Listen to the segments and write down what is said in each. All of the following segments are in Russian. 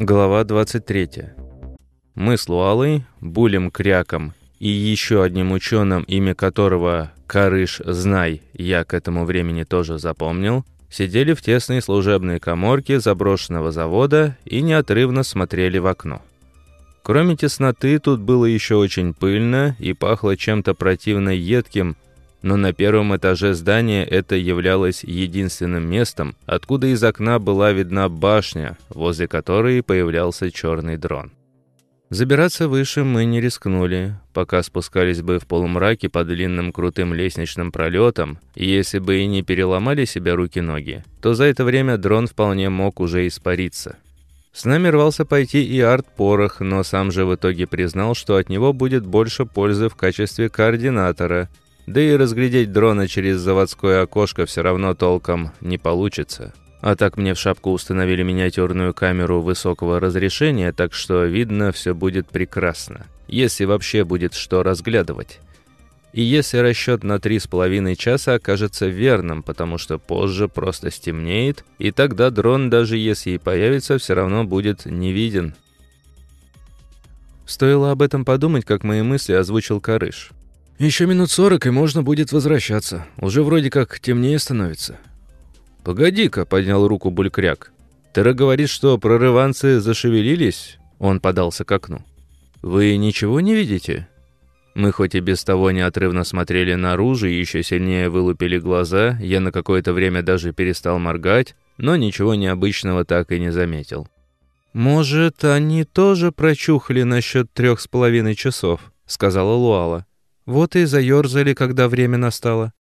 Глава 23. Мы с Луалой, Булем Кряком и еще одним ученым, имя которого Карыш Знай, я к этому времени тоже запомнил, сидели в тесной служебной коморке заброшенного завода и неотрывно смотрели в окно. Кроме тесноты, тут было еще очень пыльно и пахло чем-то противно едким, но на первом этаже здания это являлось единственным местом, откуда из окна была видна башня, возле которой появлялся черный дрон. Забираться выше мы не рискнули, пока спускались бы в полумраке по длинным крутым лестничным пролетам, и если бы и не переломали себе руки-ноги, то за это время дрон вполне мог уже испариться. С нами рвался пойти и арт-порох, но сам же в итоге признал, что от него будет больше пользы в качестве координатора – да и разглядеть дрона через заводское окошко все равно толком не получится. А так мне в шапку установили миниатюрную камеру высокого разрешения, так что видно все будет прекрасно. Если вообще будет что разглядывать. И если расчет на три с половиной часа окажется верным, потому что позже просто стемнеет, и тогда дрон, даже если и появится, все равно будет не виден. Стоило об этом подумать, как мои мысли озвучил Карыш. Еще минут сорок, и можно будет возвращаться. Уже вроде как темнее становится. «Погоди-ка», — поднял руку Булькряк. «Тера говорит, что прорыванцы зашевелились?» Он подался к окну. «Вы ничего не видите?» Мы хоть и без того неотрывно смотрели наружу и еще сильнее вылупили глаза, я на какое-то время даже перестал моргать, но ничего необычного так и не заметил. «Может, они тоже прочухали насчет трех с половиной часов?» — сказала Луала. Вот и заерзали, когда время настало.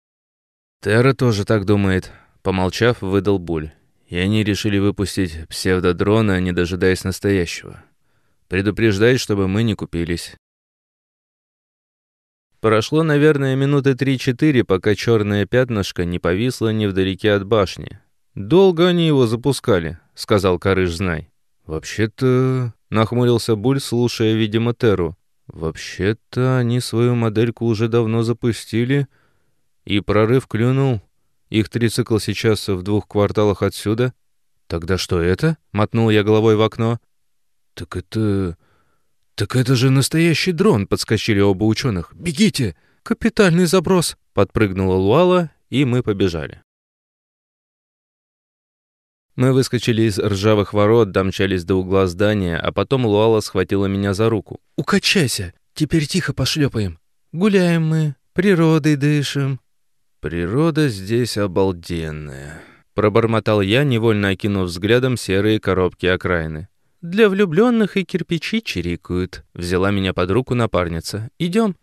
Терра тоже так думает. Помолчав, выдал Буль. И они решили выпустить псевдодрона, не дожидаясь настоящего. Предупреждает, чтобы мы не купились. Прошло, наверное, минуты три-четыре, пока черное пятнышко не повисло невдалеке от башни. «Долго они его запускали», — сказал Карыш Знай. «Вообще-то...» — нахмурился Буль, слушая, видимо, Теру. Вообще-то они свою модельку уже давно запустили, и прорыв клюнул. Их трицикл сейчас в двух кварталах отсюда. Тогда что это? Мотнул я головой в окно. Так это... Так это же настоящий дрон, подскочили оба ученых. Бегите! Капитальный заброс! Подпрыгнула Луала, и мы побежали. Мы выскочили из ржавых ворот, домчались до угла здания, а потом Луала схватила меня за руку. «Укачайся! Теперь тихо пошлепаем. Гуляем мы, природой дышим». «Природа здесь обалденная», — пробормотал я, невольно окинув взглядом серые коробки окраины. «Для влюбленных и кирпичи чирикают», — взяла меня под руку напарница. «Идем.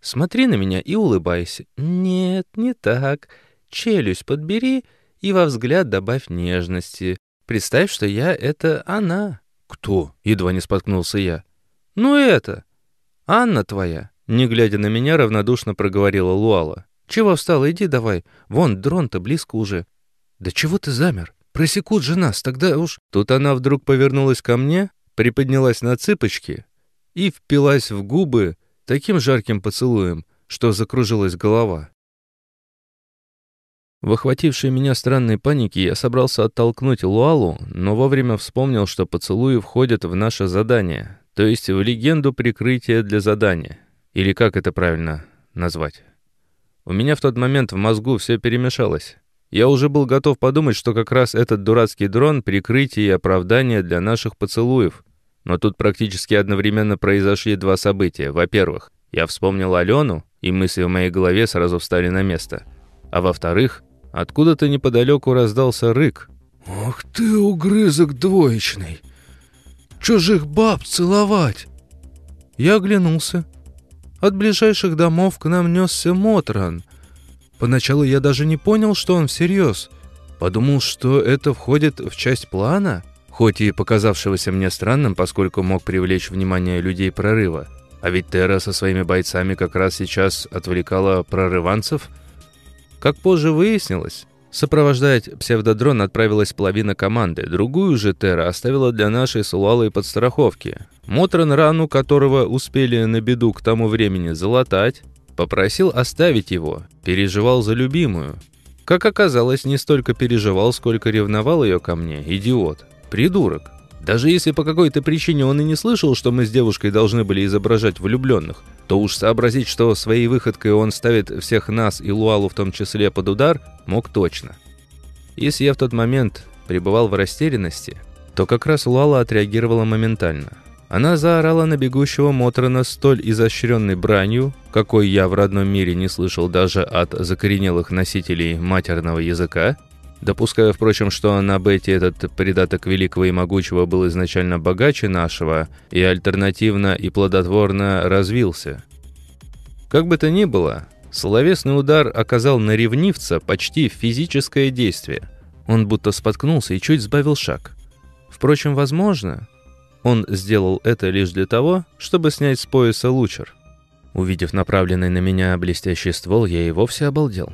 Смотри на меня и улыбайся». «Нет, не так. Челюсть подбери и во взгляд добавь нежности. Представь, что я — это она». «Кто?» — едва не споткнулся я. «Ну это! Анна твоя!» Не глядя на меня, равнодушно проговорила Луала. «Чего встала? Иди давай. Вон, дрон-то близко уже». «Да чего ты замер? Просекут же нас, тогда уж...» Тут она вдруг повернулась ко мне, приподнялась на цыпочки и впилась в губы таким жарким поцелуем, что закружилась голова. В охватившей меня странной панике я собрался оттолкнуть Луалу, но вовремя вспомнил, что поцелуи входят в наше задание, то есть в легенду прикрытия для задания. Или как это правильно назвать? У меня в тот момент в мозгу все перемешалось. Я уже был готов подумать, что как раз этот дурацкий дрон — прикрытие и оправдание для наших поцелуев. Но тут практически одновременно произошли два события. Во-первых, я вспомнил Алену, и мысли в моей голове сразу встали на место. А во-вторых, Откуда-то неподалеку раздался рык. «Ох ты, угрызок двоечный! Чужих баб целовать!» Я оглянулся. От ближайших домов к нам несся Мотран. Поначалу я даже не понял, что он всерьез. Подумал, что это входит в часть плана, хоть и показавшегося мне странным, поскольку мог привлечь внимание людей прорыва. А ведь Терра со своими бойцами как раз сейчас отвлекала прорыванцев – как позже выяснилось, сопровождать псевдодрон отправилась половина команды, другую же Терра оставила для нашей Сулалой подстраховки. Мотран, рану которого успели на беду к тому времени залатать, попросил оставить его, переживал за любимую. Как оказалось, не столько переживал, сколько ревновал ее ко мне, идиот, придурок. Даже если по какой-то причине он и не слышал, что мы с девушкой должны были изображать влюбленных, то уж сообразить, что своей выходкой он ставит всех нас и Луалу в том числе под удар, мог точно. Если я в тот момент пребывал в растерянности, то как раз Луала отреагировала моментально. Она заорала на бегущего Мотрона столь изощренной бранью, какой я в родном мире не слышал даже от закоренелых носителей матерного языка, Допуская, впрочем, что на Бете этот придаток великого и могучего был изначально богаче нашего и альтернативно и плодотворно развился. Как бы то ни было, словесный удар оказал на ревнивца почти физическое действие. Он будто споткнулся и чуть сбавил шаг. Впрочем, возможно, он сделал это лишь для того, чтобы снять с пояса лучер. Увидев направленный на меня блестящий ствол, я и вовсе обалдел.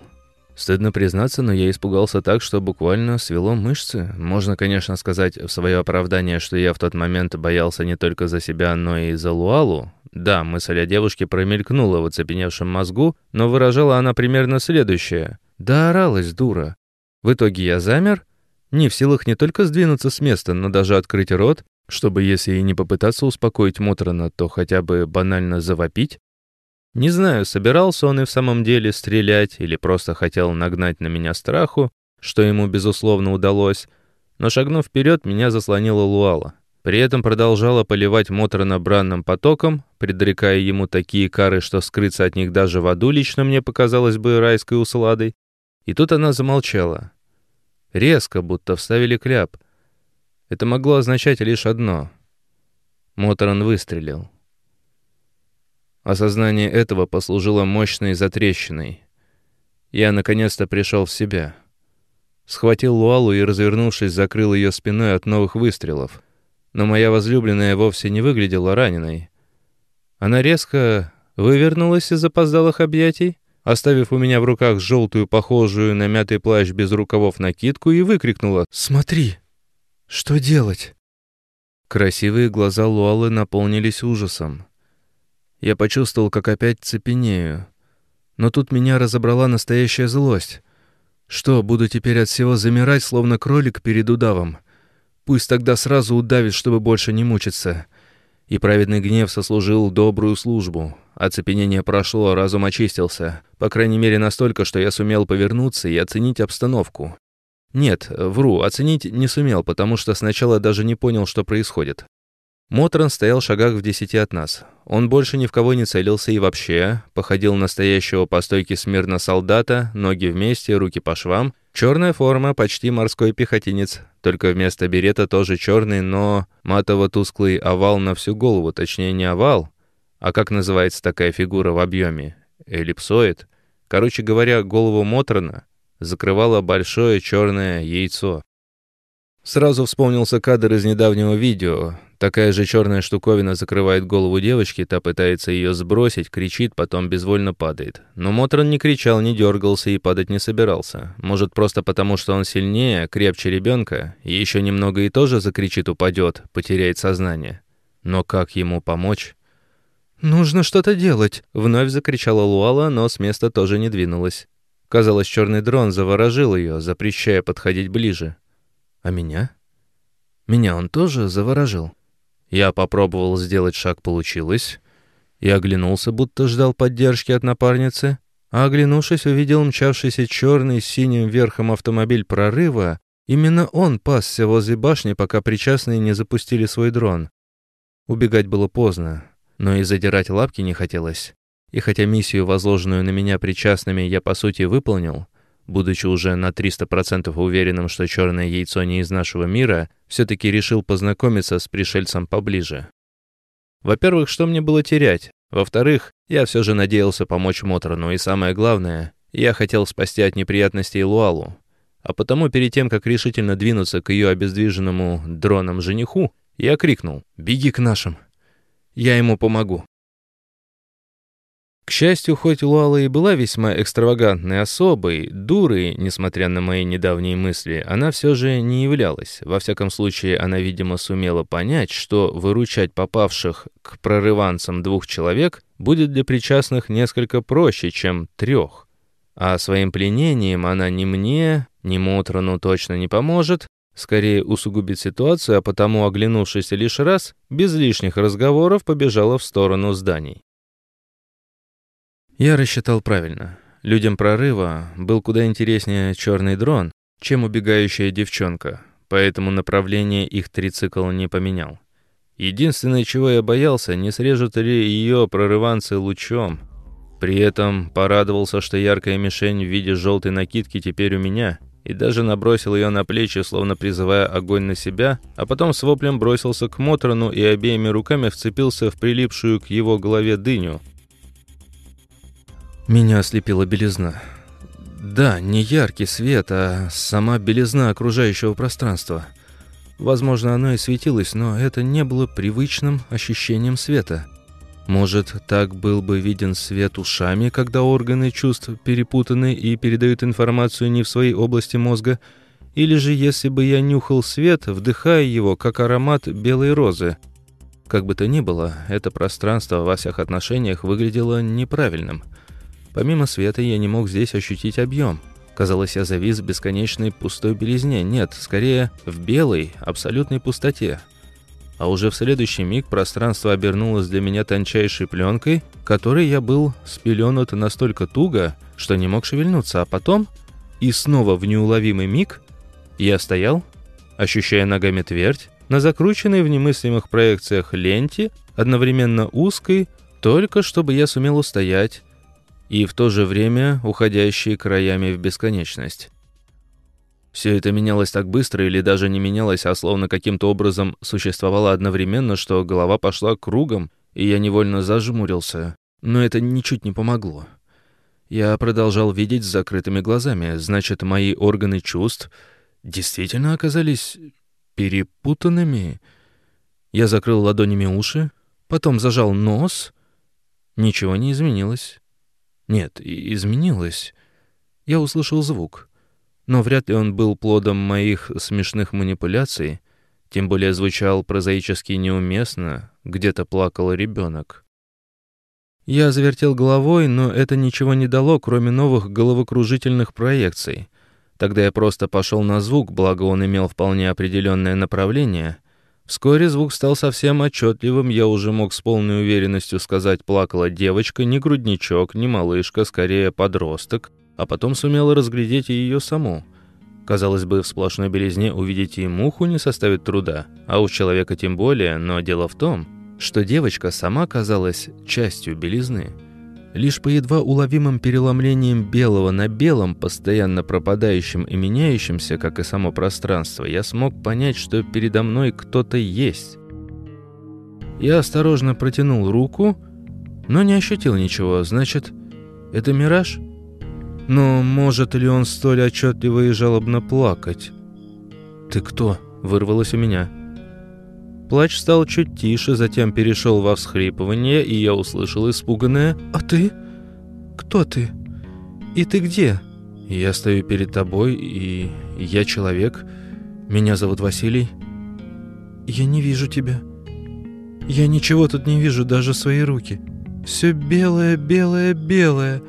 Стыдно признаться, но я испугался так, что буквально свело мышцы. Можно, конечно, сказать в свое оправдание, что я в тот момент боялся не только за себя, но и за Луалу. Да, мысль о девушке промелькнула в оцепеневшем мозгу, но выражала она примерно следующее. Да оралась дура. В итоге я замер, не в силах не только сдвинуться с места, но даже открыть рот, чтобы, если и не попытаться успокоить Мотрона, то хотя бы банально завопить. Не знаю, собирался он и в самом деле стрелять или просто хотел нагнать на меня страху, что ему, безусловно, удалось, но шагнув вперед, меня заслонила Луала. При этом продолжала поливать Мотрона бранным потоком, предрекая ему такие кары, что скрыться от них даже в аду лично мне показалось бы райской усладой. И тут она замолчала. Резко, будто вставили кляп. Это могло означать лишь одно. Мотрон выстрелил. Осознание этого послужило мощной затрещиной. Я наконец-то пришел в себя. Схватил Луалу и, развернувшись, закрыл ее спиной от новых выстрелов. Но моя возлюбленная вовсе не выглядела раненой. Она резко вывернулась из запоздалых объятий, оставив у меня в руках желтую, похожую на мятый плащ без рукавов накидку, и выкрикнула «Смотри! Что делать?» Красивые глаза Луалы наполнились ужасом. Я почувствовал, как опять цепенею. Но тут меня разобрала настоящая злость. Что, буду теперь от всего замирать, словно кролик перед удавом? Пусть тогда сразу удавит, чтобы больше не мучиться. И праведный гнев сослужил добрую службу. Оцепенение прошло, разум очистился. По крайней мере настолько, что я сумел повернуться и оценить обстановку. Нет, вру, оценить не сумел, потому что сначала даже не понял, что происходит. Мотрон стоял в шагах в десяти от нас. Он больше ни в кого не целился и вообще походил на настоящего по стойке смирно солдата, ноги вместе, руки по швам. Черная форма, почти морской пехотинец, только вместо берета тоже черный, но матово-тусклый овал на всю голову, точнее не овал, а как называется такая фигура в объеме? Эллипсоид. Короче говоря, голову Мотрона закрывало большое черное яйцо. Сразу вспомнился кадр из недавнего видео. Такая же черная штуковина закрывает голову девочки, та пытается ее сбросить, кричит, потом безвольно падает. Но Мотрон не кричал, не дергался и падать не собирался. Может, просто потому, что он сильнее, крепче ребенка, и еще немного и тоже закричит, упадет, потеряет сознание. Но как ему помочь? «Нужно что-то делать!» — вновь закричала Луала, но с места тоже не двинулась. Казалось, черный дрон заворожил ее, запрещая подходить ближе. А меня? Меня он тоже заворожил. Я попробовал сделать шаг, получилось. И оглянулся, будто ждал поддержки от напарницы. А оглянувшись, увидел мчавшийся черный с синим верхом автомобиль прорыва. Именно он пасся возле башни, пока причастные не запустили свой дрон. Убегать было поздно, но и задирать лапки не хотелось. И хотя миссию, возложенную на меня причастными, я по сути выполнил, будучи уже на 300% уверенным, что черное яйцо не из нашего мира, все-таки решил познакомиться с пришельцем поближе. Во-первых, что мне было терять? Во-вторых, я все же надеялся помочь Мотрону, и самое главное, я хотел спасти от неприятностей Луалу. А потому перед тем, как решительно двинуться к ее обездвиженному дроном жениху, я крикнул «Беги к нашим! Я ему помогу!» К счастью, хоть Луала и была весьма экстравагантной особой, дурой, несмотря на мои недавние мысли, она все же не являлась. Во всяком случае, она, видимо, сумела понять, что выручать попавших к прорыванцам двух человек будет для причастных несколько проще, чем трех. А своим пленением она ни мне, ни Мотрону точно не поможет. скорее усугубит ситуацию, а потому, оглянувшись лишь раз, без лишних разговоров побежала в сторону зданий. Я рассчитал правильно. Людям прорыва был куда интереснее черный дрон, чем убегающая девчонка, поэтому направление их трицикл не поменял. Единственное, чего я боялся, не срежут ли ее прорыванцы лучом. При этом порадовался, что яркая мишень в виде желтой накидки теперь у меня, и даже набросил ее на плечи, словно призывая огонь на себя, а потом с воплем бросился к Мотрону и обеими руками вцепился в прилипшую к его голове дыню. Меня ослепила белизна. Да, не яркий свет, а сама белизна окружающего пространства. Возможно, оно и светилось, но это не было привычным ощущением света. Может, так был бы виден свет ушами, когда органы чувств перепутаны и передают информацию не в своей области мозга, или же если бы я нюхал свет, вдыхая его, как аромат белой розы. Как бы то ни было, это пространство во всех отношениях выглядело неправильным. Помимо света я не мог здесь ощутить объем. Казалось, я завис в бесконечной пустой белизне. Нет, скорее, в белой, абсолютной пустоте а уже в следующий миг пространство обернулось для меня тончайшей пленкой, которой я был спеленут настолько туго, что не мог шевельнуться, а потом, и снова в неуловимый миг, я стоял, ощущая ногами твердь, на закрученной в немыслимых проекциях ленте, одновременно узкой, только чтобы я сумел устоять, и в то же время уходящей краями в бесконечность. Все это менялось так быстро или даже не менялось, а словно каким-то образом существовало одновременно, что голова пошла кругом, и я невольно зажмурился. Но это ничуть не помогло. Я продолжал видеть с закрытыми глазами, значит, мои органы чувств действительно оказались перепутанными. Я закрыл ладонями уши, потом зажал нос. Ничего не изменилось. Нет, изменилось. Я услышал звук но вряд ли он был плодом моих смешных манипуляций, тем более звучал прозаически неуместно, где-то плакал ребенок. Я завертел головой, но это ничего не дало, кроме новых головокружительных проекций. Тогда я просто пошел на звук, благо он имел вполне определенное направление. Вскоре звук стал совсем отчетливым, я уже мог с полной уверенностью сказать, плакала девочка, не грудничок, не малышка, скорее подросток — а потом сумела разглядеть и ее саму. Казалось бы, в сплошной белизне увидеть и муху не составит труда, а у человека тем более, но дело в том, что девочка сама казалась частью белизны. Лишь по едва уловимым переломлениям белого на белом, постоянно пропадающим и меняющимся, как и само пространство, я смог понять, что передо мной кто-то есть. Я осторожно протянул руку, но не ощутил ничего, значит, это мираж? Но может ли он столь отчетливо и жалобно плакать? «Ты кто?» – вырвалось у меня. Плач стал чуть тише, затем перешел во всхлипывание, и я услышал испуганное «А ты? Кто ты? И ты где?» «Я стою перед тобой, и я человек. Меня зовут Василий». «Я не вижу тебя. Я ничего тут не вижу, даже свои руки. Все белое, белое, белое».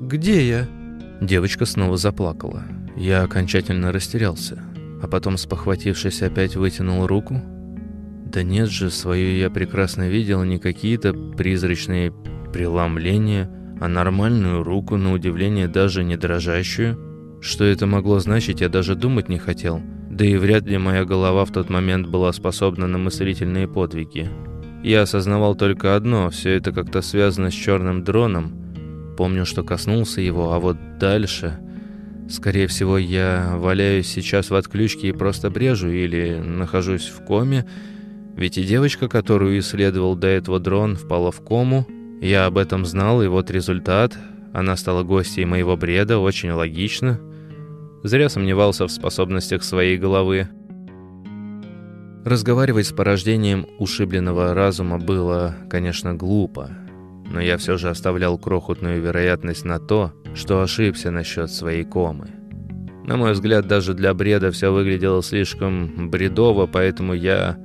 Где я?» Девочка снова заплакала. Я окончательно растерялся, а потом, спохватившись, опять вытянул руку. Да нет же, свою я прекрасно видел не какие-то призрачные преломления, а нормальную руку, на удивление даже не дрожащую. Что это могло значить, я даже думать не хотел. Да и вряд ли моя голова в тот момент была способна на мыслительные подвиги. Я осознавал только одно, все это как-то связано с черным дроном, Помню, что коснулся его, а вот дальше... Скорее всего, я валяюсь сейчас в отключке и просто брежу или нахожусь в коме, ведь и девочка, которую исследовал до этого дрон, впала в кому. Я об этом знал, и вот результат. Она стала гостьей моего бреда, очень логично. Зря сомневался в способностях своей головы. Разговаривать с порождением ушибленного разума было, конечно, глупо но я все же оставлял крохотную вероятность на то, что ошибся насчет своей комы. На мой взгляд, даже для бреда все выглядело слишком бредово, поэтому я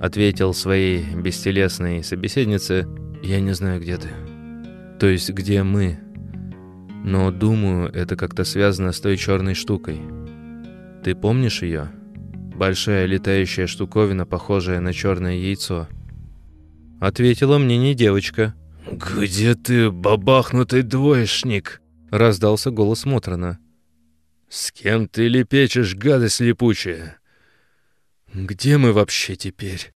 ответил своей бестелесной собеседнице «Я не знаю, где ты». То есть, где мы. Но, думаю, это как-то связано с той черной штукой. Ты помнишь ее?» Большая летающая штуковина, похожая на черное яйцо. Ответила мне не девочка. «Где ты, бабахнутый двоечник?» Раздался голос Мотрона. «С кем ты лепечешь, гадость липучая?» «Где мы вообще теперь?»